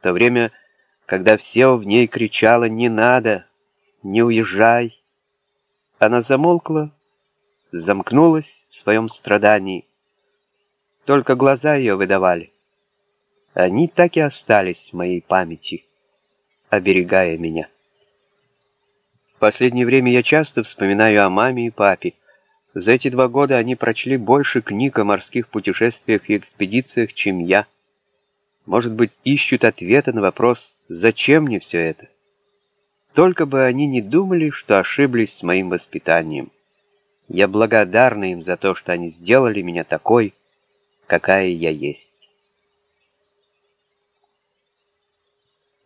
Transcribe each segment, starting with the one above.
в то время, когда все в ней кричало «Не надо! Не уезжай!» Она замолкла, замкнулась в своем страдании. Только глаза ее выдавали. Они так и остались в моей памяти, оберегая меня. В последнее время я часто вспоминаю о маме и папе. За эти два года они прочли больше книг о морских путешествиях и экспедициях, чем я. Может быть, ищут ответы на вопрос «Зачем мне все это?» Только бы они не думали, что ошиблись с моим воспитанием. Я благодарна им за то, что они сделали меня такой, какая я есть.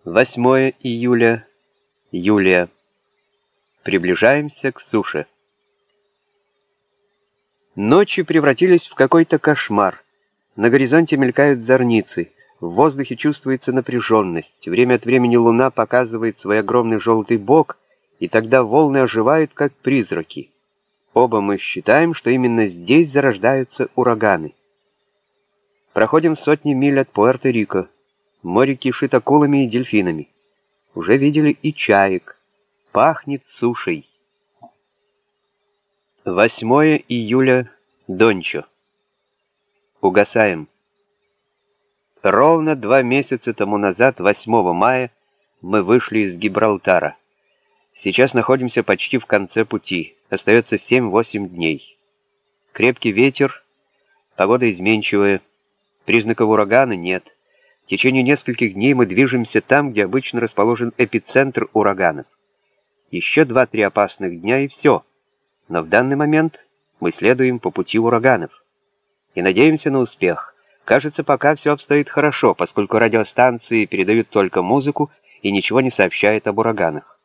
8 июля, Юлия. Приближаемся к суше. Ночи превратились в какой-то кошмар. На горизонте мелькают зорницы. В воздухе чувствуется напряженность. Время от времени луна показывает свой огромный желтый бок, и тогда волны оживают, как призраки. Оба мы считаем, что именно здесь зарождаются ураганы. Проходим сотни миль от Пуэрто-Рико. Море кишит акулами и дельфинами. Уже видели и чаек. Пахнет сушей. 8 июля, Дончо. Угасаем. Ровно два месяца тому назад, 8 мая, мы вышли из Гибралтара. Сейчас находимся почти в конце пути. Остается 7-8 дней. Крепкий ветер, погода изменчивая, признаков урагана нет. В течение нескольких дней мы движемся там, где обычно расположен эпицентр ураганов. Еще два-три опасных дня и все. Но в данный момент мы следуем по пути ураганов и надеемся на успех. Кажется, пока все обстоит хорошо, поскольку радиостанции передают только музыку и ничего не сообщают об ураганах.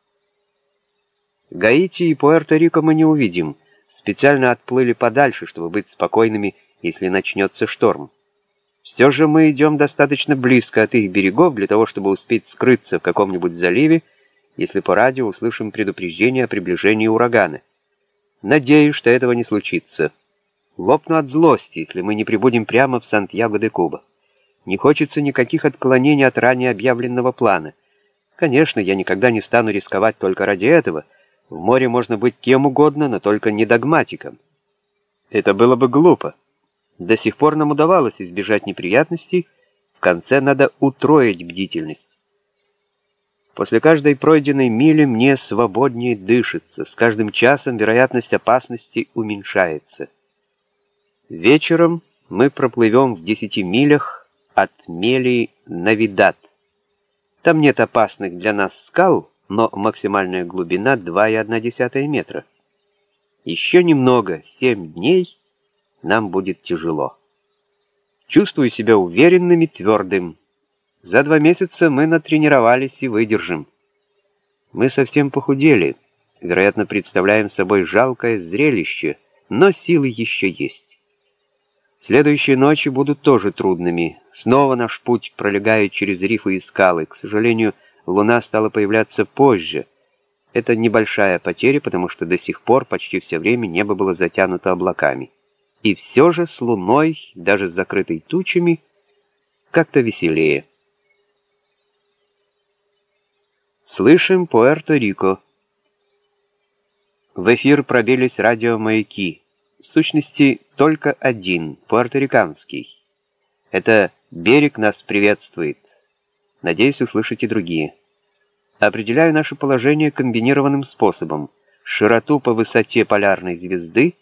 Гаити и Пуэрто-Рико мы не увидим. Специально отплыли подальше, чтобы быть спокойными, если начнется шторм. Все же мы идем достаточно близко от их берегов для того, чтобы успеть скрыться в каком-нибудь заливе, если по радио услышим предупреждение о приближении урагана. Надеюсь, что этого не случится. Лопну от злости, если мы не прибудем прямо в Сантьяго-де-Куба. Не хочется никаких отклонений от ранее объявленного плана. Конечно, я никогда не стану рисковать только ради этого. В море можно быть кем угодно, но только не догматиком. Это было бы глупо. До сих пор нам удавалось избежать неприятностей, в конце надо утроить бдительность. После каждой пройденной мили мне свободнее дышится, с каждым часом вероятность опасности уменьшается. Вечером мы проплывем в десяти милях от Мели на Видат. Там нет опасных для нас скал, но максимальная глубина 2,1 метра. Еще немного, семь дней, нам будет тяжело. Чувствую себя уверенным и твердым. За два месяца мы натренировались и выдержим. Мы совсем похудели, вероятно, представляем собой жалкое зрелище, но силы еще есть. Следующие ночи будут тоже трудными. Снова наш путь пролегает через рифы и скалы. К сожалению, луна стала появляться позже. Это небольшая потеря, потому что до сих пор почти все время небо было затянуто облаками. И все же с луной, даже с закрытой тучами, как-то веселее. Слышим Пуэрто-Рико. В эфир пробились радиомаяки в сущности, только один, пуэрториканский. Это берег нас приветствует. Надеюсь, услышите другие. Определяю наше положение комбинированным способом. Широту по высоте полярной звезды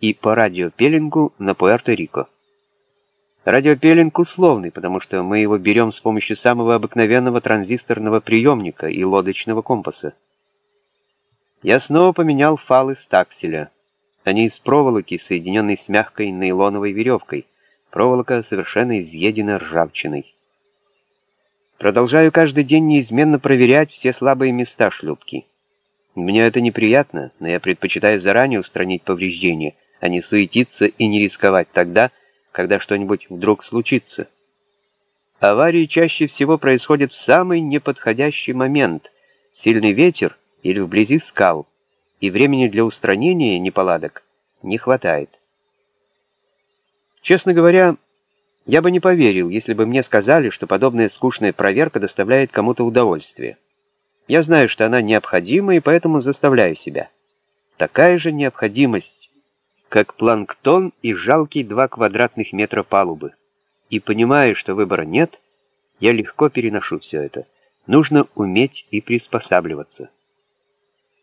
и по радиопеллингу на Пуэрто-Рико. Радиопеллинг условный, потому что мы его берем с помощью самого обыкновенного транзисторного приемника и лодочного компаса. Я снова поменял фалы стакселя. Они из проволоки, соединенной с мягкой нейлоновой веревкой. Проволока совершенно изъедена ржавчиной. Продолжаю каждый день неизменно проверять все слабые места шлюпки. Мне это неприятно, но я предпочитаю заранее устранить повреждения, а не суетиться и не рисковать тогда, когда что-нибудь вдруг случится. Аварии чаще всего происходят в самый неподходящий момент, сильный ветер или вблизи скал и времени для устранения неполадок не хватает. Честно говоря, Я бы не поверил, если бы мне сказали, что подобная скучная проверка доставляет кому-то удовольствие. Я знаю, что она необходима, и поэтому заставляю себя. Такая же необходимость, как планктон и жалкие два квадратных метра палубы. И понимая, что выбора нет, я легко переношу все это. Нужно уметь и приспосабливаться.